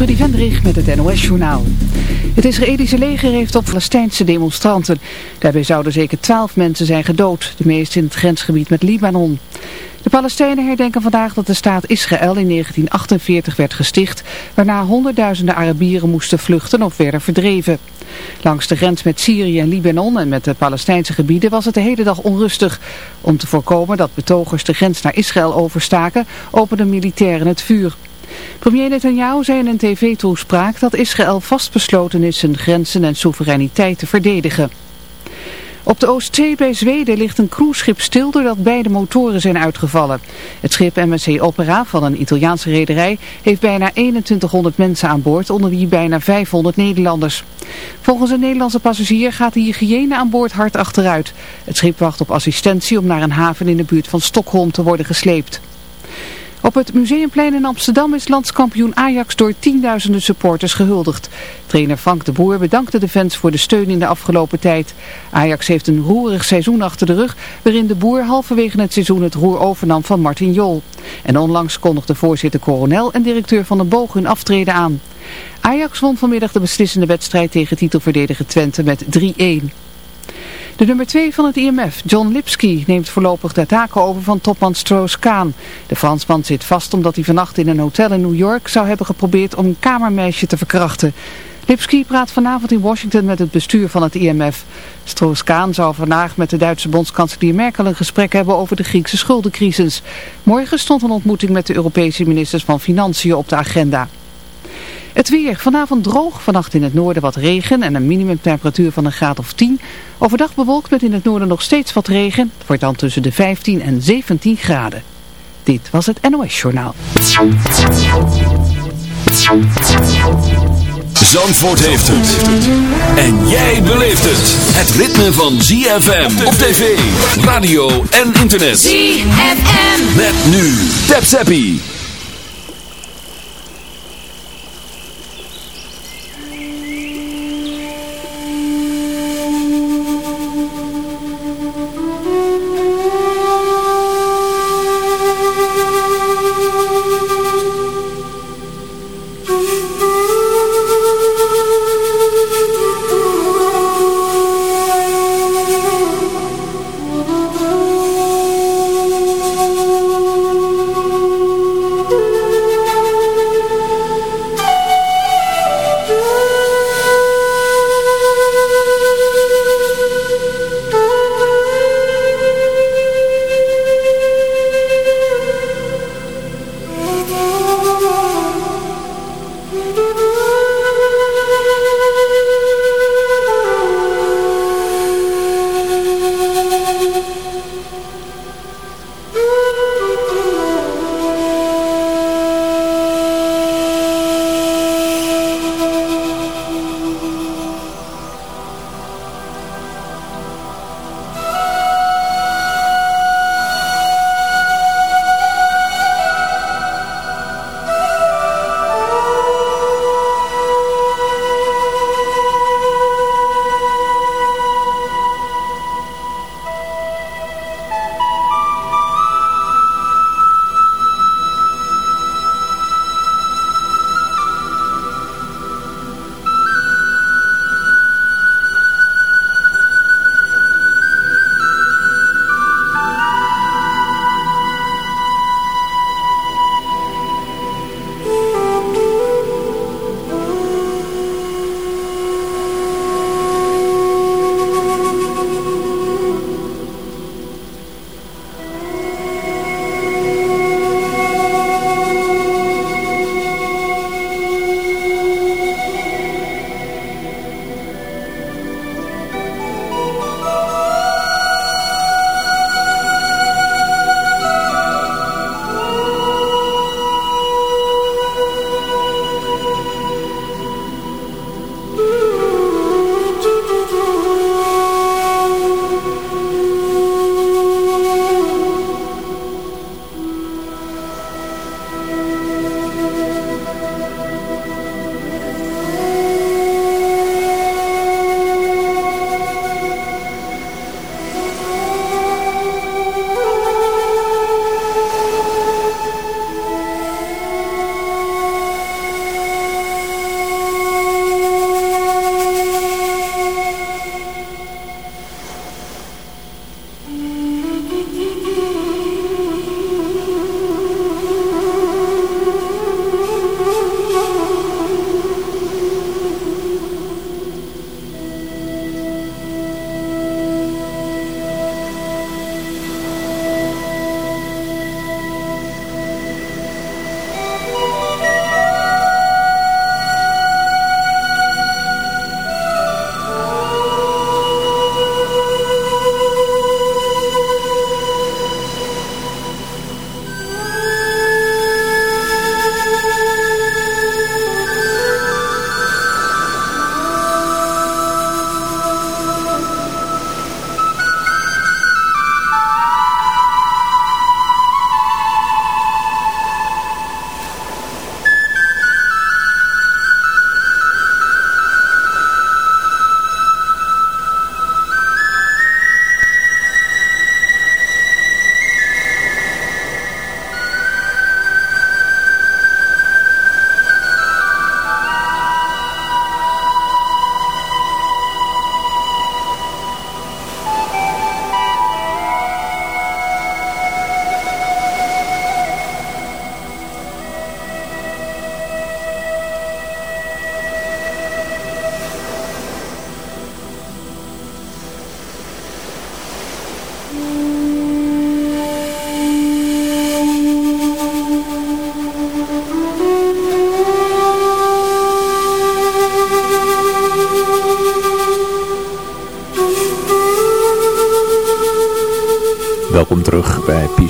Trudy Vendrich met het NOS-journaal. Het Israëlische leger heeft op Palestijnse demonstranten. Daarbij zouden zeker twaalf mensen zijn gedood, de meeste in het grensgebied met Libanon. De Palestijnen herdenken vandaag dat de staat Israël in 1948 werd gesticht, waarna honderdduizenden Arabieren moesten vluchten of werden verdreven. Langs de grens met Syrië en Libanon en met de Palestijnse gebieden was het de hele dag onrustig. Om te voorkomen dat betogers de grens naar Israël overstaken, openden militairen het vuur. Premier Netanyahu zei in een tv-toespraak dat Israël vastbesloten is zijn grenzen en soevereiniteit te verdedigen. Op de Oostzee bij Zweden ligt een cruiseschip stil doordat beide motoren zijn uitgevallen. Het schip MSC Opera van een Italiaanse rederij heeft bijna 2100 mensen aan boord, onder wie bijna 500 Nederlanders. Volgens een Nederlandse passagier gaat de hygiëne aan boord hard achteruit. Het schip wacht op assistentie om naar een haven in de buurt van Stockholm te worden gesleept. Op het Museumplein in Amsterdam is landskampioen Ajax door tienduizenden supporters gehuldigd. Trainer Frank de Boer bedankte de fans voor de steun in de afgelopen tijd. Ajax heeft een roerig seizoen achter de rug, waarin de Boer halverwege het seizoen het roer overnam van Martin Jol. En onlangs kondigde voorzitter Coronel en directeur Van den Boog hun aftreden aan. Ajax won vanmiddag de beslissende wedstrijd tegen titelverdediger Twente met 3-1. De nummer 2 van het IMF, John Lipsky, neemt voorlopig de taken over van topman Stroos-Kaan. De Fransman zit vast omdat hij vannacht in een hotel in New York zou hebben geprobeerd om een kamermeisje te verkrachten. Lipsky praat vanavond in Washington met het bestuur van het IMF. Stroos-Kaan zou vandaag met de Duitse bondskanselier Merkel een gesprek hebben over de Griekse schuldencrisis. Morgen stond een ontmoeting met de Europese ministers van Financiën op de agenda. Het weer. Vanavond droog, vannacht in het noorden wat regen en een minimumtemperatuur van een graad of 10. Overdag bewolkt met in het noorden nog steeds wat regen. Het wordt dan tussen de 15 en 17 graden. Dit was het NOS Journaal. Zandvoort heeft het. En jij beleeft het. Het ritme van ZFM op tv, radio en internet. ZFM. Met nu. Tap Zappie.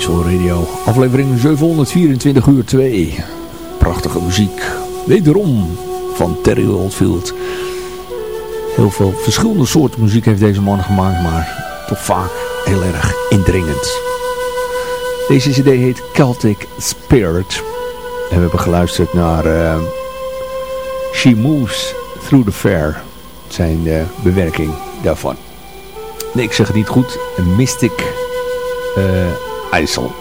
Radio. Aflevering 724 uur 2. Prachtige muziek. Wederom van Terry Oldfield. Heel veel verschillende soorten muziek heeft deze man gemaakt, maar toch vaak heel erg indringend. Deze cd heet Celtic Spirit. En we hebben geluisterd naar uh, She Moves Through the Fair. Zijn de bewerking daarvan. Nee, ik zeg het niet goed. Mystic uh, IJssel.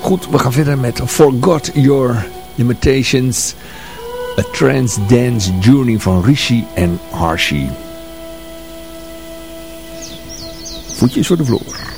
Goed, we gaan verder met Forgot Your Limitations. A Trance Dance Journey van Rishi en Harshi. Voetjes voor de vloer.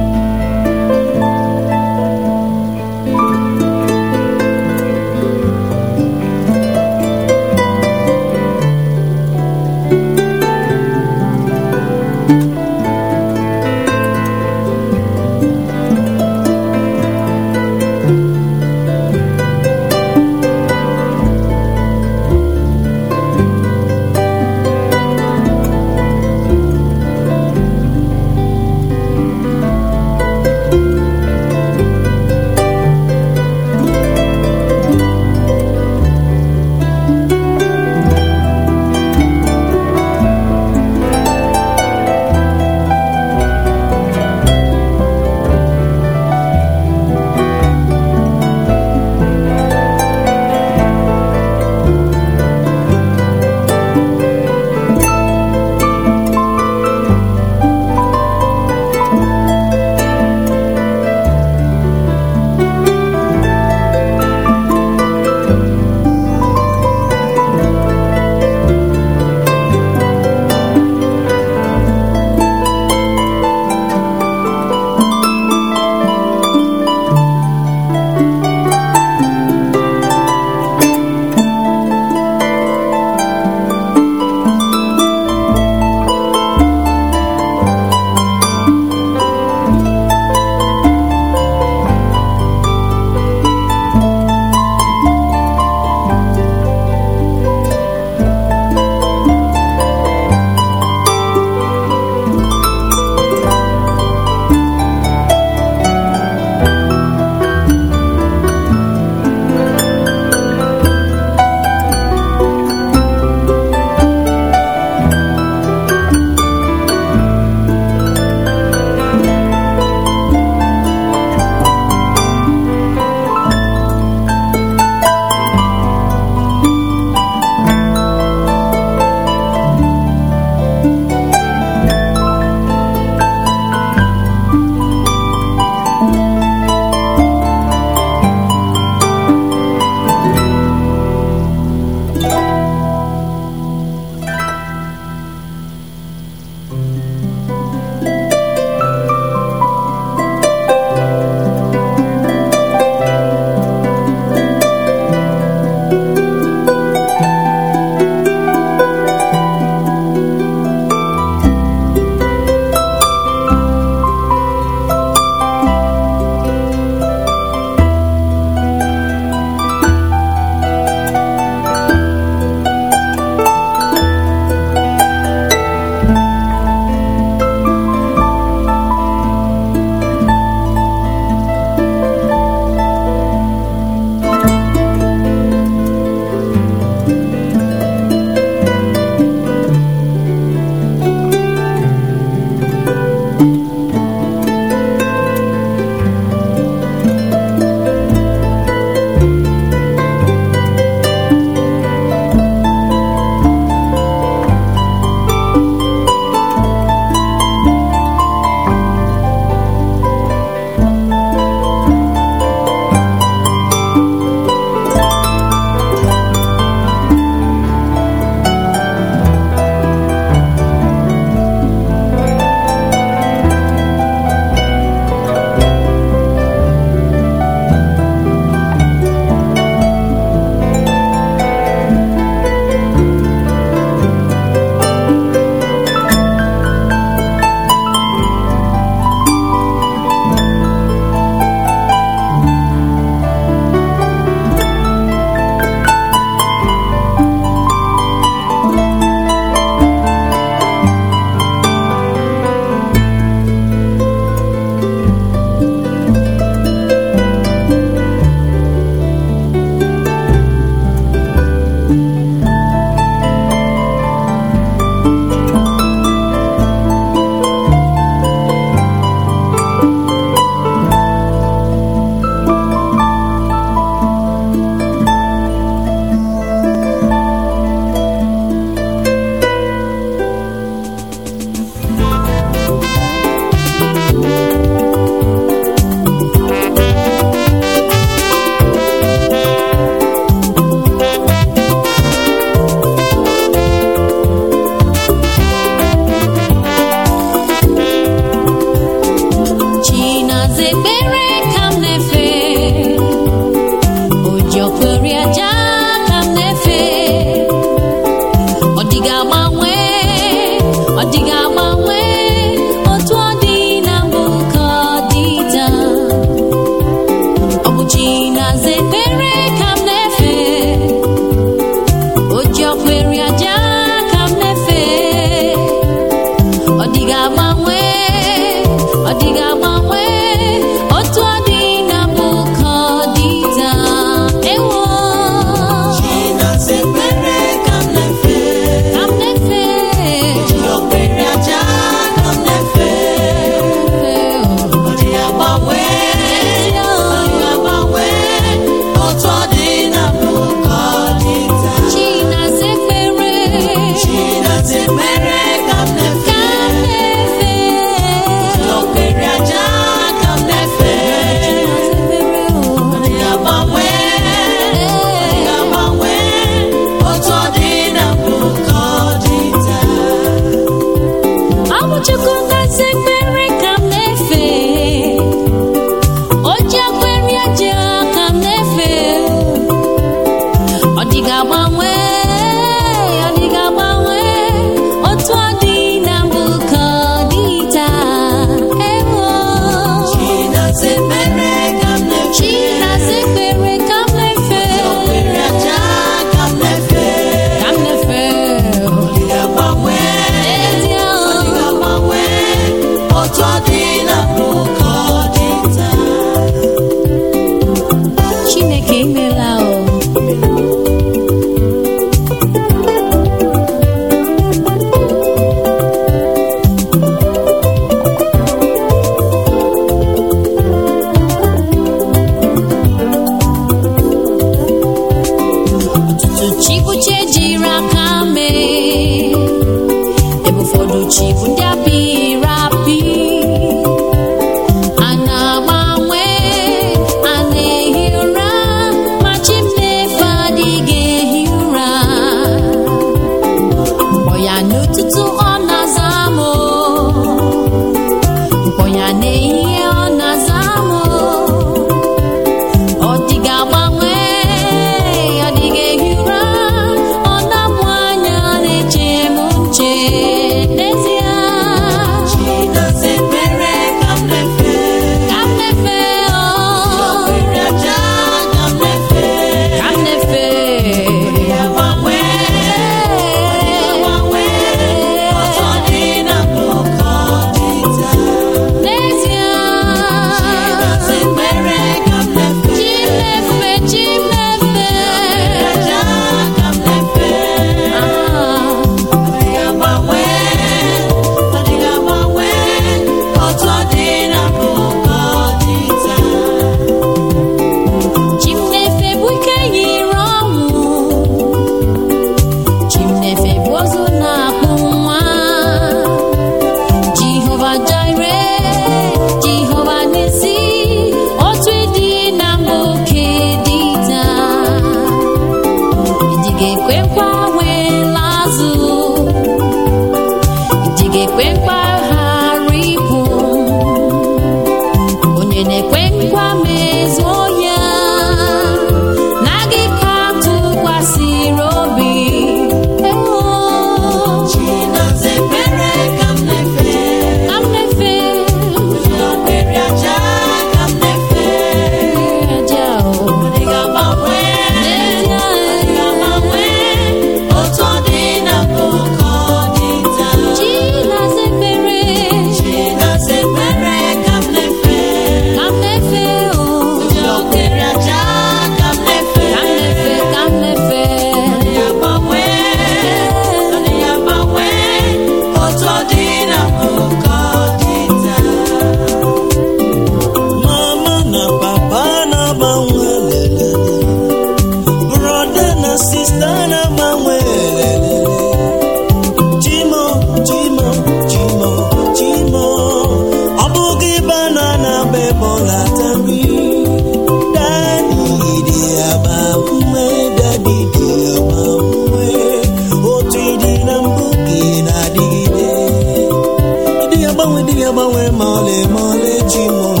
Mimi ama we male male chimo.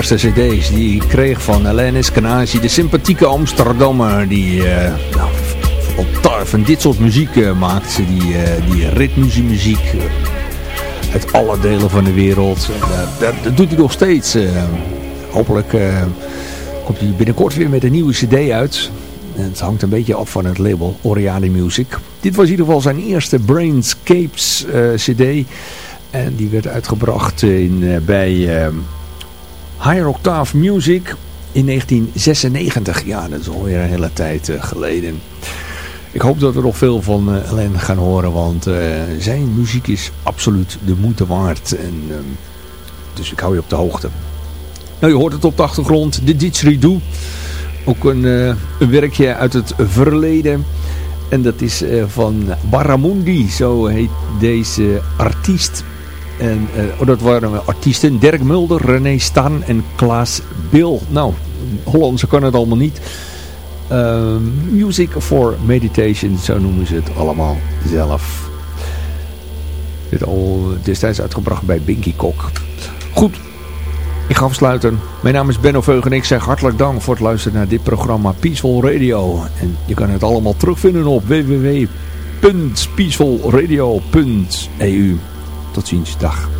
Eerste cd's die kreeg van Alain Eskenazi, de sympathieke Amsterdammer die uh, nou, van dit soort muziek uh, maakt. Die, uh, die ritmische muziek uit alle delen van de wereld. Dat, dat, doet hij nog steeds. hopelijk komt hij binnenkort weer met een nieuwe cd uit. Het hangt een beetje af van het label Oriane Music. Dit was in ieder geval zijn eerste Brainscapes cd. En die werd uitgebracht in, bij... Higher Octave Music in 1996. Ja, dat is alweer een hele tijd uh, geleden. Ik hoop dat we nog veel van uh, Alain gaan horen, want uh, zijn muziek is absoluut de moeite waard. En, uh, dus ik hou je op de hoogte. Nou, je hoort het op de achtergrond, de Didgeridoo. Ook een, een werkje uit het verleden. En dat is van Barramundi, zo heet deze artiest. En uh, dat waren artiesten. Dirk Mulder, René Stan en Klaas Bill. Nou, Hollandse kan het allemaal niet. Uh, music for Meditation, zo noemen ze het allemaal zelf. Dit al destijds uitgebracht bij Binky Kok. Goed, ik ga afsluiten. Mijn naam is Benno Veug en ik zeg hartelijk dank voor het luisteren naar dit programma Peaceful Radio. En je kan het allemaal terugvinden op www.peacefulradio.eu. Tot ziens, dag.